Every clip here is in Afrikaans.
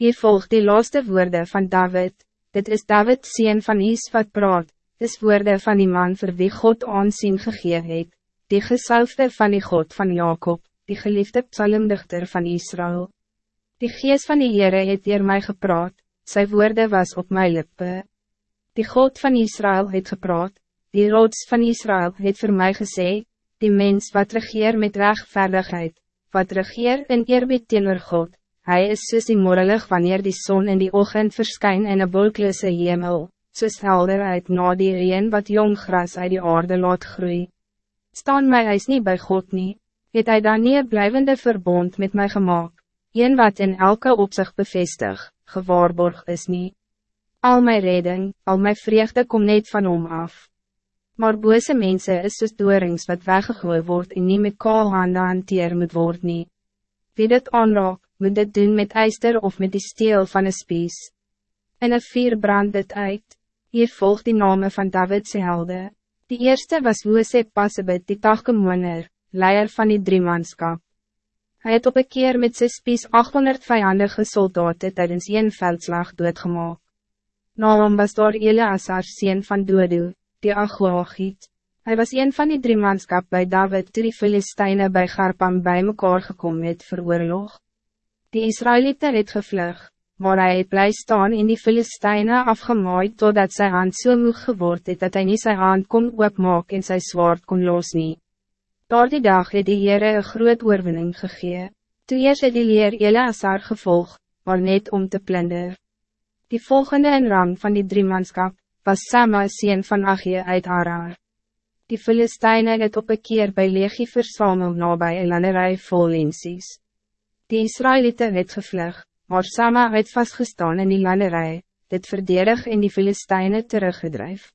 Hier volgt die laatste woorden van David. Dit is David sien van Is wat praat. Dis woorden van die man voor wie God aansien gegee het. Die gesalfde van die God van Jacob, die geliefde psalmdichter van Israël. Die geest van die Heere het hier mij gepraat, sy woorden was op my lippe. Die God van Israël het gepraat, die rots van Israël het voor mij gesê, die mens wat regeer met rechtvaardigheid, wat regeer in eerbied teenoor God, hij is soos die morrelig wanneer die zon in die ochtend verskyn in een wolklose hemel, soos helderheid na die reen wat jong gras uit die aarde laat groei. Staan my huis niet bij God nie, het hy dan nie een blijvende verbond met mij gemaakt, een wat in elke opzicht bevestig, gewaarborg is niet. Al mijn redding, al mijn vreugde kom net van om af. Maar bose mensen is soos doorings wat weggegooid wordt en niet met kaal handen hanteer moet word nie. Wie dit aanraak, moet dit doen met ijster of met die steel van een spies. En een vier brand dit uit. Hier volgt die name van Davidse helde. Die eerste was Hoose Passebet die taggemoener, leier van die driemanskap. Hij het op een keer met zijn spies 800 vijandige soldaten tijdens een veldslag doodgemaak. Na hom was daar Eleazar sien van Dodo, die Agoagiet. Hij was een van die drie manskap bij David toe die Filisteine by Garpam bij mekaar gekom het vir oorlog. Die Israëlieten het gevlug, maar hij het bly staan in die Filisteine afgemaaid totdat zijn hand so moeg geword het dat hij niet zijn hand kon oopmaak en zijn zwaard kon los nie. Daar die dag het die Heere een groot oorwinning gegee. Toe eers het die leer Eleazar gevolg, maar net om te plunder. Die volgende in rang van die driemanskap, was Sama sien van Achie uit Arar. Die Filisteine het op een keer bij legie versamel nabij een landerij vol linsies. Die Israëlieten het gevlug, maar Sama het vastgestaan in die landerij, dit verdedig in die Filisteine teruggedrijf.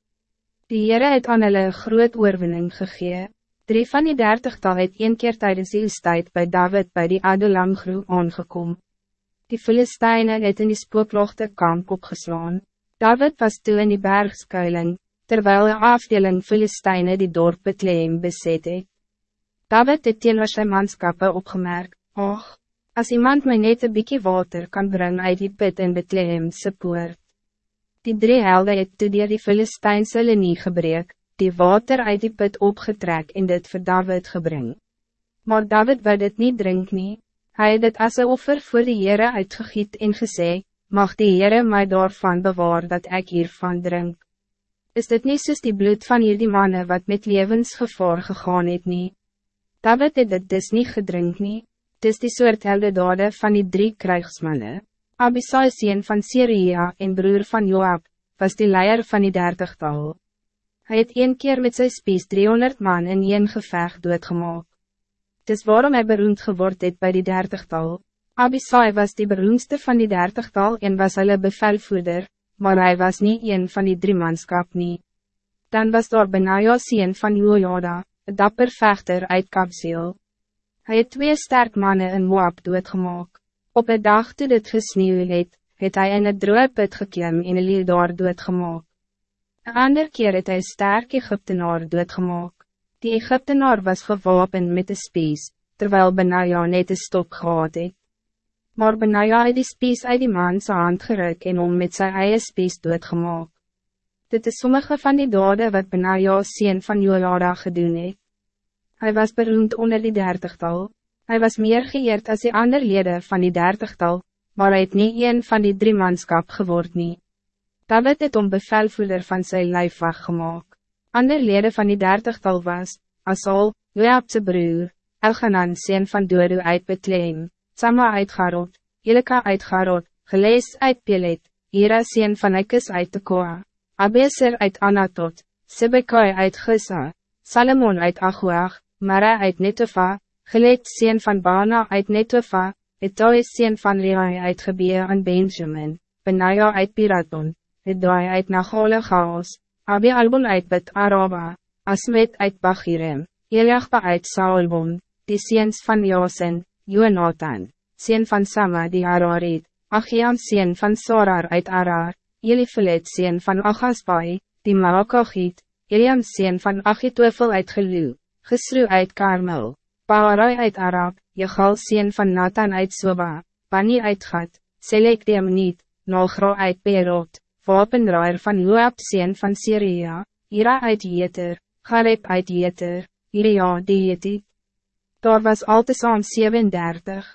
Die Heere het aan hulle groot oorwinning gegee. Drie van die dertigtal het een keer tijdens die tijd bij David bij die Adulam groe aangekom. Die Filisteine het in die spooklochte kamp opgeslaan. David was toe in die bergskuiling, terwijl een afdeling Filisteine die dorp Bethlehem beset het. David het teenoor sy manskappe opgemerk, Och, als iemand my net een bykie water kan brengen uit die put in Bethlehem se poort. Die drie helde het toe dier die Filisteinse linie gebreek, die water uit die put opgetrek en dit voor David gebring. Maar David wil dit niet drink nie, Hij het dit as een offer voor de Heere uitgegiet en gesê, mag die Heere mij daarvan bewaar dat ik hiervan drink. Is dit niet soos die bloed van hierdie mannen wat met levensgevaar gegaan het nie? David het dit dus niet gedrink nie, dis die soort helde dade van die drie krijgsmannen. Abisai sien van Syria en broer van Joab, was die leier van die dertigtal. Hij het een keer met zijn spies 300 man in een gevecht doodgemaak. Dis waarom hij beroemd geword het bij die dertigtal. Abisai was die beroemdste van die dertigtal en was hulle bevelvoerder, maar hij was niet een van die drie manskap nie. Dan was daar Benaja sien van Jojada, een dapper vechter uit Kapseel. Hij het twee sterk mannen in Moab doodgemaak. Op een dag toe dit gesneeuw het, het hij in het droe put geklim en een liel daar doodgemaak. Een ander keer het hy sterk Egyptenaar doodgemaak. Die Egyptenaar was gewapend met de spies, terwijl Benaja net een stok gehad het. Maar Benaja het die spies uit die man zijn hand geruk en om met zijn eie spies doodgemaak. Dit is sommige van die dade wat Benaja sien van Jolada gedoen het. Hij was beroemd onder die dertigtal. Hij was meer geëerd als die andere leden van die dertigtal, maar hij het niet een van die drie manskap geword nie. David het om bevelvoerder van zijn lijfwacht gemaakt. Ander leden van die dertigtal was, Asal, Joabse broer, Elganan sien van Dodo uit Bethlehem, Sama uit Garot, Elika uit Garot, Gelees uit Pelet, Ira sien van Ekes uit Tekoa, Abeser uit Anatot, Sibekai uit Gisa, Salomon uit Aguag, Mara uit Netofa, Geleed sien van Bana uit Netofa, Etoe sien van Rai uit Gebea en Benjamin, Benaya uit Piraton, Edoi uit Nagole Chaos, Abi Albon uit Bet Araba, Asmet uit Bachirem, Eliachba uit Saulbon, die seens van Josen, Jonathan, sien van Sama die Ararit, Achiam sien van Sorar uit Arar, Elifelet sien van Achasbai, die Maakagiet, Eliam sien van Achitwefel uit Gelu, Gesru uit Karmel, Paarai uit Arab, Jegal sien van Nathan uit Soba, Bani uit Gat, Selecteem niet, Nalgra uit Perot, wapenraaier van Joab sien van Syria, Ira uit Jeter, Gareb uit Jeter, Iria die Jetit. Daar was al te saam 37.